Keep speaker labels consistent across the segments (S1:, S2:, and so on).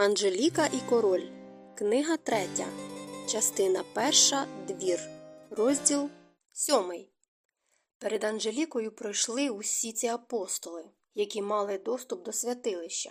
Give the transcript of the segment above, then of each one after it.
S1: Анжеліка і король. Книга третя. Частина перша. Двір. Розділ сьомий. Перед Анжелікою пройшли усі ці апостоли, які мали доступ до святилища.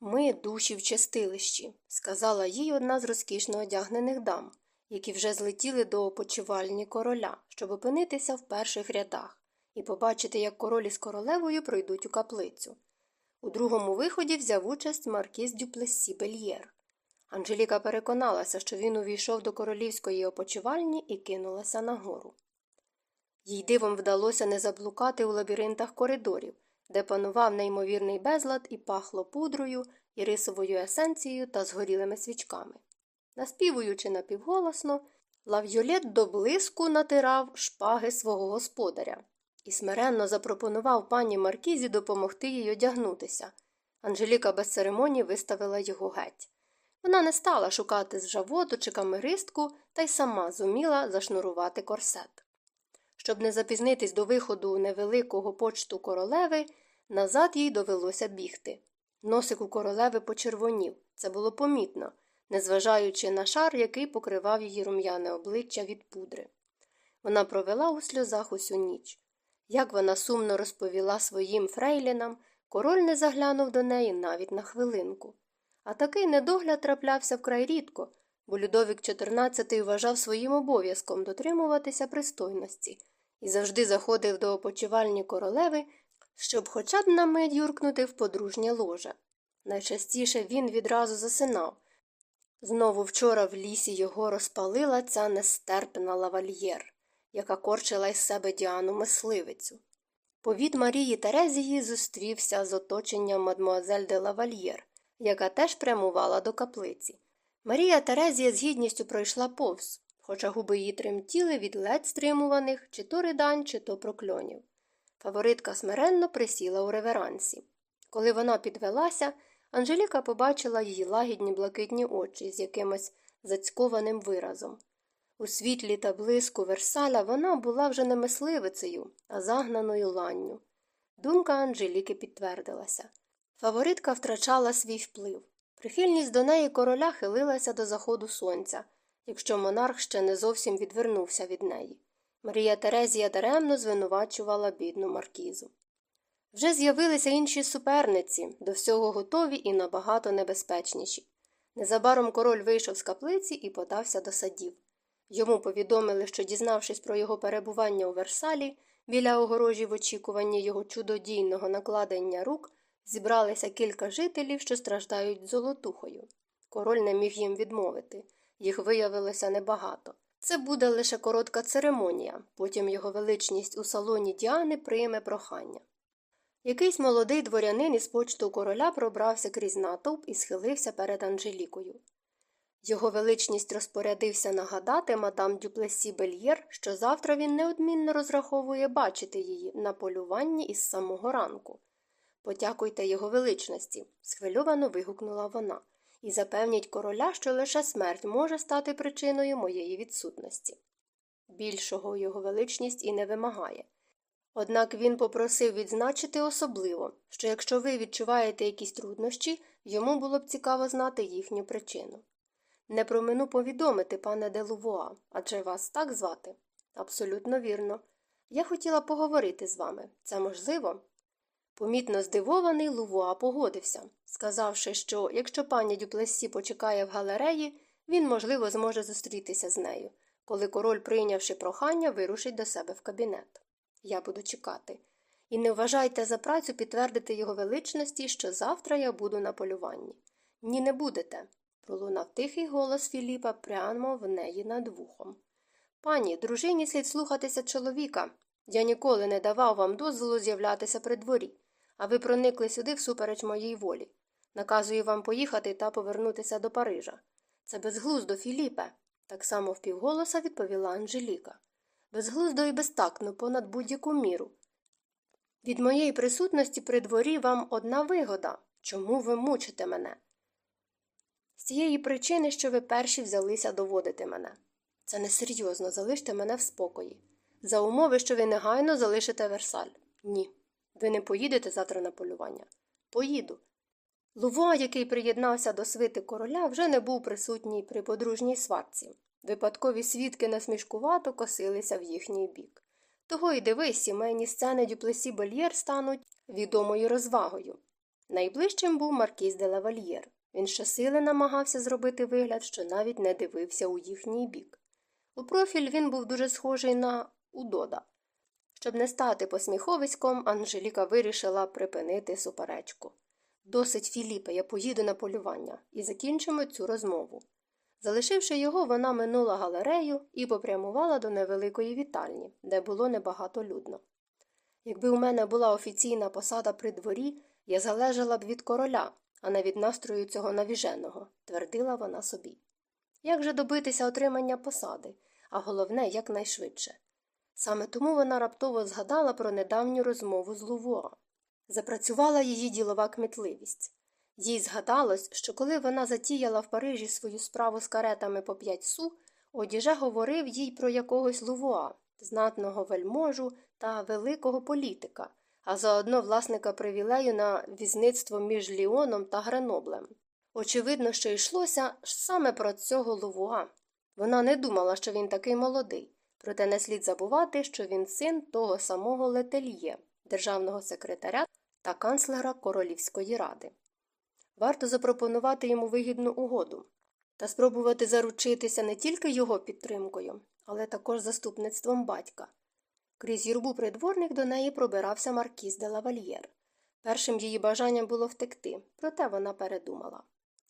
S1: Ми душі в чистилищі, сказала їй одна з розкішно одягнених дам, які вже злетіли до опочивальні короля, щоб опинитися в перших рядах і побачити, як королі з королевою пройдуть у каплицю. У другому виході взяв участь маркіз Дюплесі Бельєр. Анжеліка переконалася, що він увійшов до королівської опочивальні і кинулася нагору. Їй дивом вдалося не заблукати у лабіринтах коридорів, де панував неймовірний безлад і пахло пудрою, і рисовою есенцією та згорілими свічками. Наспівуючи напівголосно, лав'юлет до блиску натирав шпаги свого господаря і смиренно запропонував пані Маркізі допомогти їй одягнутися. Анжеліка без церемоній виставила його геть. Вона не стала шукати з жаводу чи камеристку та й сама зуміла зашнурувати корсет. Щоб не запізнитись до виходу невеликого почту королеви, назад їй довелося бігти. Носик у королеви почервонів, це було помітно, незважаючи на шар, який покривав її рум'яне обличчя від пудри. Вона провела у сльозах усю ніч. Як вона сумно розповіла своїм фрейлінам, король не заглянув до неї навіть на хвилинку. А такий недогляд траплявся вкрай рідко, бо Людовік XIV вважав своїм обов'язком дотримуватися пристойності і завжди заходив до опочивальні королеви, щоб хоча б на мить юркнути в подружнє ложе. Найчастіше він відразу засинав. Знову вчора в лісі його розпалила ця нестерпна Лавальєр яка корчила із себе Діану мисливицю. Повід Марії Терезії зустрівся з оточенням мадмуазель де Лавальєр, яка теж прямувала до каплиці. Марія Терезія з гідністю пройшла повз, хоча губи її тремтіли від ледь стримуваних чи то ридань, чи то прокльонів. Фаворитка смиренно присіла у реверансі. Коли вона підвелася, Анжеліка побачила її лагідні блакитні очі з якимось зацькованим виразом. У світлі та блиску Версаля вона була вже не мисливицею, а загнаною ланню. Думка Анжеліки підтвердилася. Фаворитка втрачала свій вплив. Прихильність до неї короля хилилася до заходу сонця, якщо монарх ще не зовсім відвернувся від неї. Марія Терезія даремно звинувачувала бідну маркізу. Вже з'явилися інші суперниці, до всього готові і набагато небезпечніші. Незабаром король вийшов з каплиці і подався до садів. Йому повідомили, що, дізнавшись про його перебування у Версалі, біля огорожі в очікуванні його чудодійного накладення рук, зібралися кілька жителів, що страждають золотухою. Король не міг їм відмовити, їх виявилося небагато. Це буде лише коротка церемонія, потім його величність у салоні Діани прийме прохання. Якийсь молодий дворянин із почту короля пробрався крізь натовп і схилився перед Анжелікою. Його величність розпорядився нагадати мадам Дюплесі Бельєр, що завтра він неодмінно розраховує бачити її на полюванні із самого ранку. Подякуйте його величності, схвильовано вигукнула вона, і запевніть короля, що лише смерть може стати причиною моєї відсутності. Більшого його величність і не вимагає. Однак він попросив відзначити особливо, що якщо ви відчуваєте якісь труднощі, йому було б цікаво знати їхню причину. Не промину повідомити, пане Делувуа, адже вас так звати? Абсолютно вірно. Я хотіла поговорити з вами. Це можливо? Помітно здивований Лувуа погодився, сказавши, що якщо пані Дюплесі почекає в галереї, він, можливо, зможе зустрітися з нею, коли король, прийнявши прохання, вирушить до себе в кабінет. Я буду чекати. І не вважайте за працю підтвердити його величності, що завтра я буду на полюванні. Ні, не будете пролунав тихий голос Філіпа прямо в неї над вухом. Пані, дружині слід слухатися чоловіка. Я ніколи не давав вам дозволу з'являтися при дворі, а ви проникли сюди всупереч моїй волі. Наказую вам поїхати та повернутися до Парижа. Це безглуздо, Філіпе, так само впівголоса відповіла Анжеліка. Безглуздо і безтакно понад будь-яку міру. Від моєї присутності при дворі вам одна вигода. Чому ви мучите мене? З цієї причини, що ви перші взялися доводити мене. Це несерйозно, залиште мене в спокої. За умови, що ви негайно залишите Версаль. Ні. Ви не поїдете завтра на полювання? Поїду. Лувуа, який приєднався до свити короля, вже не був присутній при подружній сварці. Випадкові свідки насмішкувато косилися в їхній бік. Того й дивись, сімейні сцени Дюплесі Бельєр стануть відомою розвагою. Найближчим був маркіз де лавальєр. Він щосили намагався зробити вигляд, що навіть не дивився у їхній бік. У профіль він був дуже схожий на Удода. Щоб не стати посміховиськом, Анжеліка вирішила припинити суперечку. Досить, Філіпе, я поїду на полювання і закінчимо цю розмову. Залишивши його, вона минула галерею і попрямувала до невеликої вітальні, де було небагато людно. Якби у мене була офіційна посада при дворі, я залежала б від короля, а не від настрою цього навіженого, твердила вона собі. Як же добитися отримання посади, а головне, якнайшвидше. Саме тому вона раптово згадала про недавню розмову з Лувуа. Запрацювала її ділова кмітливість. Їй згадалось, що коли вона затіяла в Парижі свою справу з каретами по п'ять су, одіже говорив їй про якогось Лувуа, знатного вельможу та великого політика, а заодно власника привілею на візництво між Ліоном та Греноблем. Очевидно, що йшлося саме про цього Лувуа. Вона не думала, що він такий молодий, проте не слід забувати, що він син того самого Летельє, державного секретаря та канцлера Королівської ради. Варто запропонувати йому вигідну угоду та спробувати заручитися не тільки його підтримкою, але також заступництвом батька. Крізь юрбу придворник до неї пробирався маркіз де лавальєр. Першим її бажанням було втекти, проте вона передумала.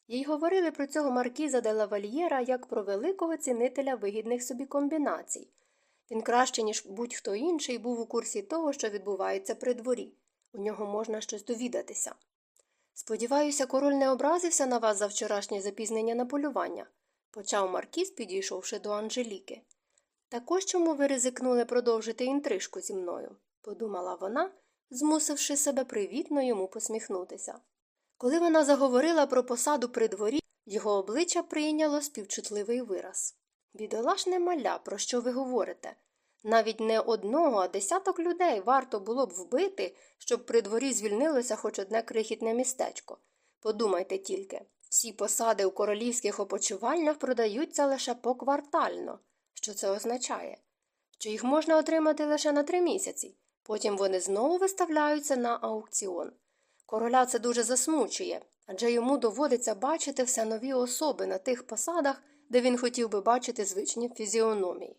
S1: Їй говорили про цього маркіза де лавальєра як про великого цінителя вигідних собі комбінацій. Він краще, ніж будь-хто інший, був у курсі того, що відбувається при дворі. У нього можна щось довідатися. Сподіваюся, король не образився на вас за вчорашнє запізнення на полювання, почав Маркіз, підійшовши до Анжеліки. Також чому ви ризикнули продовжити інтрижку зі мною, подумала вона, змусивши себе привітно йому посміхнутися. Коли вона заговорила про посаду при дворі, його обличчя прийняло співчутливий вираз. Бідолашне маля, про що ви говорите? Навіть не одного, а десяток людей варто було б вбити, щоб при дворі звільнилося хоч одне крихітне містечко. Подумайте тільки всі посади у королівських опочивальнях продаються лише поквартально. Що це означає? Що їх можна отримати лише на три місяці, потім вони знову виставляються на аукціон. Короля це дуже засмучує, адже йому доводиться бачити все нові особи на тих посадах, де він хотів би бачити звичні фізіономії.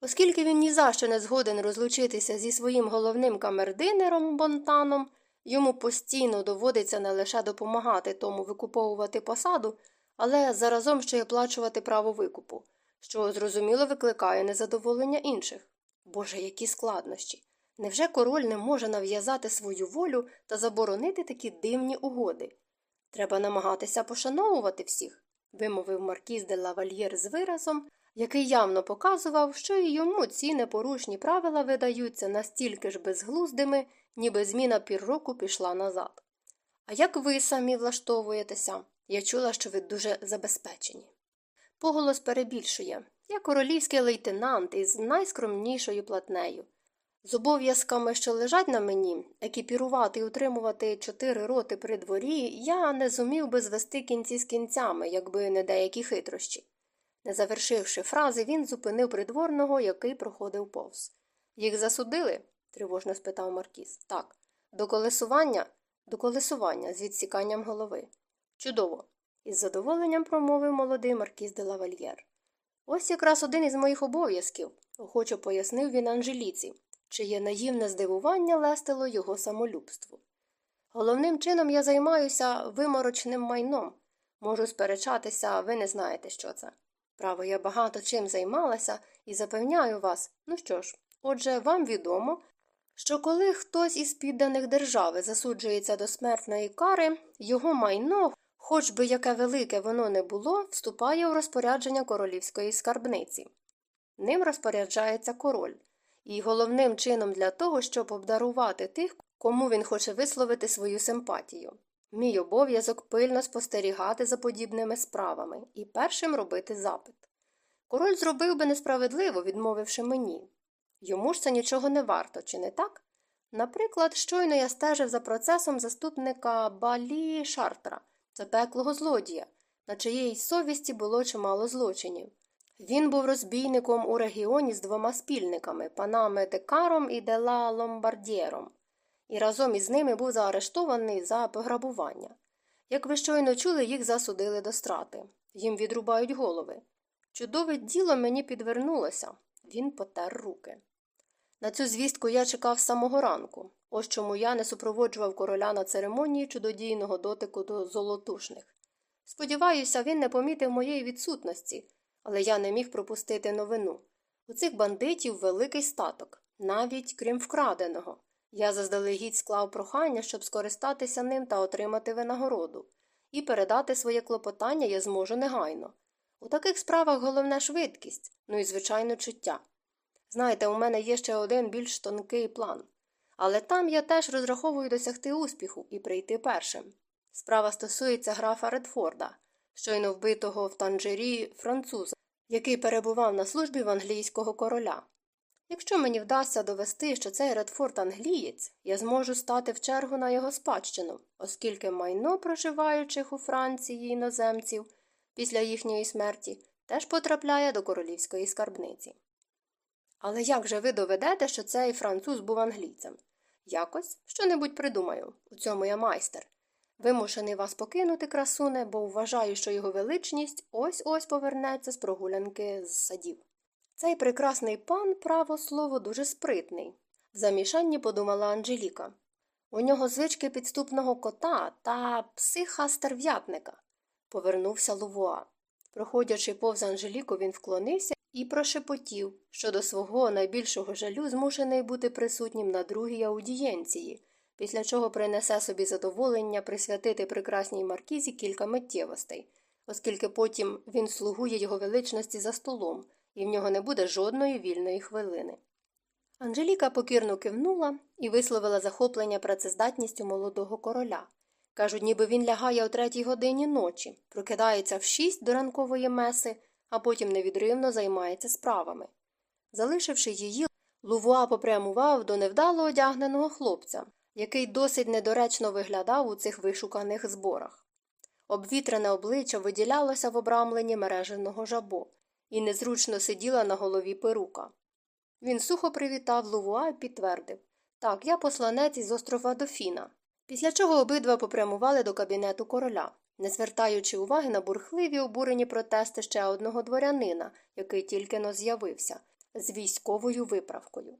S1: Оскільки він ні за що не згоден розлучитися зі своїм головним камердинером Бонтаном, йому постійно доводиться не лише допомагати тому викуповувати посаду, але заразом ще й оплачувати право викупу, що зрозуміло викликає незадоволення інших. Боже, які складнощі! Невже король не може нав'язати свою волю та заборонити такі дивні угоди? Треба намагатися пошановувати всіх, вимовив маркіз де лавальєр з виразом, який явно показував, що і йому ці непорушні правила видаються настільки ж безглуздими, ніби зміна півроку пішла назад. А як ви самі влаштовуєтеся? Я чула, що ви дуже забезпечені. Поголос перебільшує я королівський лейтенант із найскромнішою платнею. З обов'язками, що лежать на мені, екіпірувати і утримувати чотири роти при дворі, я не зумів би звести кінці з кінцями, якби не деякі хитрощі. Не завершивши фрази, він зупинив придворного, який проходив повз. Їх засудили? тривожно спитав Маркіз. Так. До колесування? До колесування з відсіканням голови. Чудово. Із задоволенням промовив молодий маркіз де лавальєр. Ось якраз один із моїх обов'язків, охоче пояснив він Анжеліці, чиє наївне здивування лестило його самолюбству. Головним чином я займаюся виморочним майном. Можу сперечатися, ви не знаєте, що це. Право, я багато чим займалася і запевняю вас, ну що ж, отже, вам відомо, що коли хтось із підданих держави засуджується до смертної кари, його майно, хоч би яке велике воно не було, вступає у розпорядження королівської скарбниці. Ним розпоряджається король, і головним чином для того, щоб обдарувати тих, кому він хоче висловити свою симпатію. Мій обов'язок пильно спостерігати за подібними справами і першим робити запит. Король зробив би несправедливо, відмовивши мені. Йому ж це нічого не варто, чи не так? Наприклад, щойно я стежив за процесом заступника Балі Шартра, запеклого злодія, на чиєї совісті було чимало злочинів. Він був розбійником у регіоні з двома спільниками панами Декаром і Дела Ломбардєром, і разом із ними був заарештований за пограбування. Як ви щойно чули, їх засудили до страти. Їм відрубають голови. Чудове діло мені підвернулося. Він потер руки. На цю звістку я чекав з самого ранку. Ось чому я не супроводжував короля на церемонії чудодійного дотику до золотушних. Сподіваюся, він не помітив моєї відсутності, але я не міг пропустити новину. У цих бандитів великий статок, навіть крім вкраденого. Я заздалегідь склав прохання, щоб скористатися ним та отримати винагороду, і передати своє клопотання я зможу негайно. У таких справах головне швидкість, ну і, звичайно, чуття. Знаєте, у мене є ще один більш тонкий план. Але там я теж розраховую досягти успіху і прийти першим. Справа стосується графа Редфорда, щойно вбитого в танжері француза, який перебував на службі в англійського короля. Якщо мені вдасться довести, що цей Редфорд англієць, я зможу стати в чергу на його спадщину, оскільки майно проживаючих у Франції іноземців після їхньої смерті теж потрапляє до королівської скарбниці. Але як же ви доведете, що цей француз був англійцем? Якось що небудь придумаю, у цьому я майстер. Вимушений вас покинути, красуне, бо вважаю, що його величність ось ось повернеться з прогулянки з садів. Цей прекрасний пан, право слово, дуже спритний. В замішанні подумала Анжеліка. У нього звички підступного кота та психа стерв'ятника. Повернувся Лувуа. Проходячи повз Анжеліку, він вклонився і прошепотів, що до свого найбільшого жалю змушений бути присутнім на другій аудієнції, після чого принесе собі задоволення присвятити прекрасній маркізі кілька миттєвостей, оскільки потім він слугує його величності за столом, і в нього не буде жодної вільної хвилини. Анжеліка покірно кивнула і висловила захоплення працездатністю молодого короля. Кажуть, ніби він лягає о третій годині ночі, прокидається в шість до ранкової меси, а потім невідривно займається справами. Залишивши її, Лувуа попрямував до невдало одягненого хлопця, який досить недоречно виглядав у цих вишуканих зборах. Обвітрене обличчя виділялося в обрамленні мереженого жабо і незручно сиділа на голові перука. Він сухо привітав Лувуа і підтвердив так, я посланець із острова Дофіна. Після чого обидва попрямували до кабінету короля, не звертаючи уваги на бурхливі обурені протести ще одного дворянина, який тільки но з'явився, з військовою виправкою.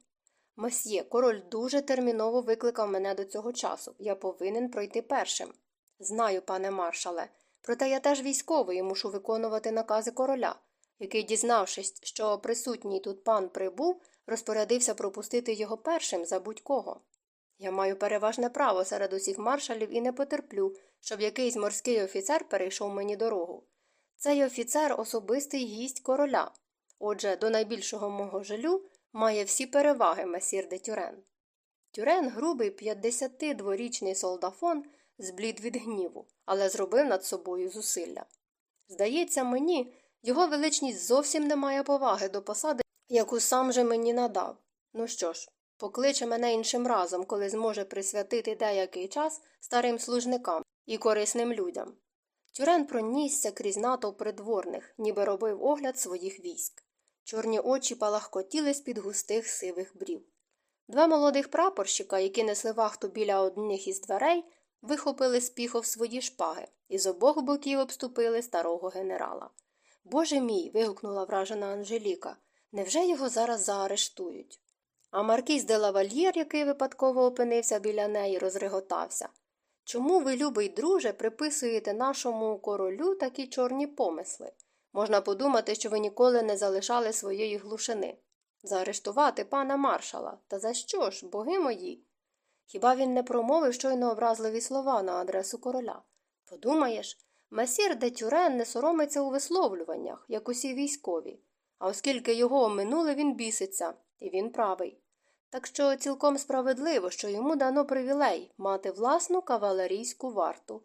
S1: Месьє, король дуже терміново викликав мене до цього часу. Я повинен пройти першим. Знаю, пане маршале, проте я теж військовий і мушу виконувати накази короля, який, дізнавшись, що присутній тут пан прибув, розпорядився пропустити його першим за будь-кого. Я маю переважне право серед усіх маршалів і не потерплю, щоб якийсь морський офіцер перейшов мені дорогу. Цей офіцер особистий гість короля. Отже, до найбільшого мого жалю має всі переваги месір де Тюрен. Тюрен, грубий 52-річний солдафон, зблід від гніву, але зробив над собою зусилля. Здається мені, його величність зовсім не має поваги до посади, яку сам же мені надав. Ну що ж, покличе мене іншим разом, коли зможе присвятити деякий час старим служникам і корисним людям. Тюрен пронісся крізь натовп придворних, ніби робив огляд своїх військ. Чорні очі палахкотіли з під густих сивих брів. Два молодих прапорщика, які несли вахту біля одних із дверей, вихопили з піхов свої шпаги і з обох боків обступили старого генерала. Боже мій. вигукнула вражена Анжеліка. Невже його зараз заарештують? А маркіз де лавальєр, який випадково опинився біля неї, розреготався. Чому ви, любий друже, приписуєте нашому королю такі чорні помисли? Можна подумати, що ви ніколи не залишали своєї глушини. Заарештувати пана маршала. Та за що ж, боги мої? Хіба він не промовив щойно образливі слова на адресу короля? Подумаєш, месір де Тюрен не соромиться у висловлюваннях, як усі військові, а оскільки його оминули, він біситься, і він правий. Так що цілком справедливо, що йому дано привілей мати власну кавалерійську варту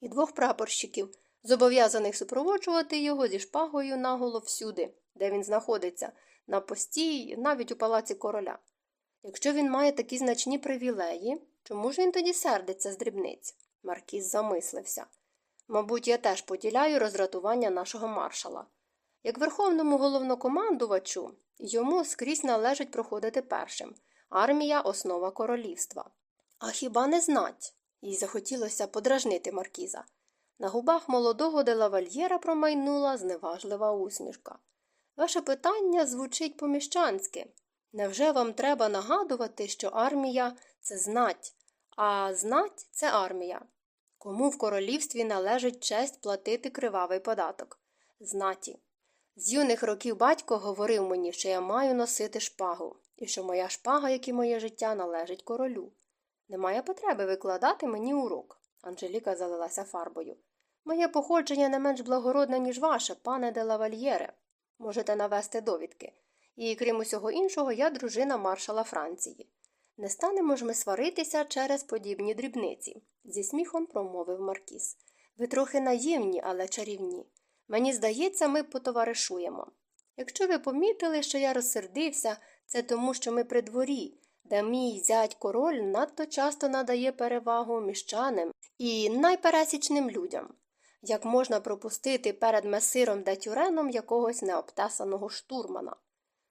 S1: і двох прапорщиків, зобов'язаних супроводжувати його зі шпагою наголо всюди, де він знаходиться, на пості, навіть у палаці короля. Якщо він має такі значні привілеї, чому ж він тоді сердиться з дрібниць? Маркіз замислився. Мабуть, я теж поділяю роздратування нашого маршала. Як верховному головнокомандувачу, йому скрізь належить проходити першим армія основа королівства. А хіба не знать? їй захотілося подражнити маркіза. На губах молодого делавальєра промайнула зневажлива усмішка. Ваше питання звучить поміщанськи. Невже вам треба нагадувати, що армія це знать, а знать це армія? Кому в королівстві належить честь платити кривавий податок? Знаті. З юних років батько говорив мені, що я маю носити шпагу, і що моя шпага, як і моє життя, належить королю. Немає потреби викладати мені урок. Анжеліка залилася фарбою. Моє походження не менш благородне, ніж ваше, пане де лавальєре. Можете навести довідки. І, крім усього іншого, я дружина маршала Франції. Не станемо ж ми сваритися через подібні дрібниці, зі сміхом промовив Маркіс. Ви трохи наївні, але чарівні. Мені здається, ми потоваришуємо. Якщо ви помітили, що я розсердився, це тому, що ми при дворі, де мій зять король надто часто надає перевагу міщанам і найпересічним людям. Як можна пропустити перед месиром де тюреном якогось необтесаного штурмана?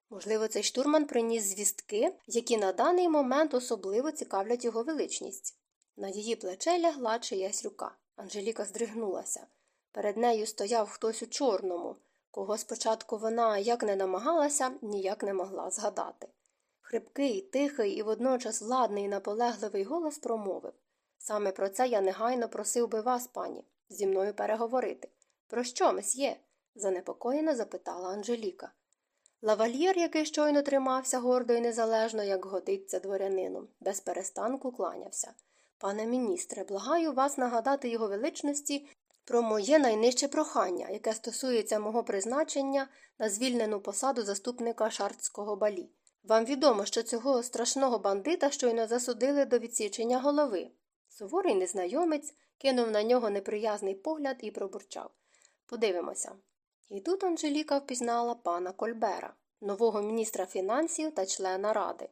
S1: Можливо, цей штурман приніс звістки, які на даний момент особливо цікавлять його величність. На її плече лягла чиясь рука. Анжеліка здригнулася. Перед нею стояв хтось у чорному, кого спочатку вона як не намагалася, ніяк не могла згадати. Хрипкий, тихий і водночас владний і наполегливий голос промовив Саме про це я негайно просив би вас, пані, зі мною переговорити. Про що, месьє? занепокоєно запитала Анжеліка. Лавальєр, який щойно тримався гордо і незалежно, як годиться дворянину, без перестанку кланявся. Пане міністре, благаю вас нагадати його величності про моє найнижче прохання, яке стосується мого призначення на звільнену посаду заступника шартського балі. Вам відомо, що цього страшного бандита щойно засудили до відсічення голови. Суворий незнайомець кинув на нього неприязний погляд і пробурчав. Подивимося. І тут Анжеліка впізнала пана Кольбера, нового міністра фінансів та члена ради.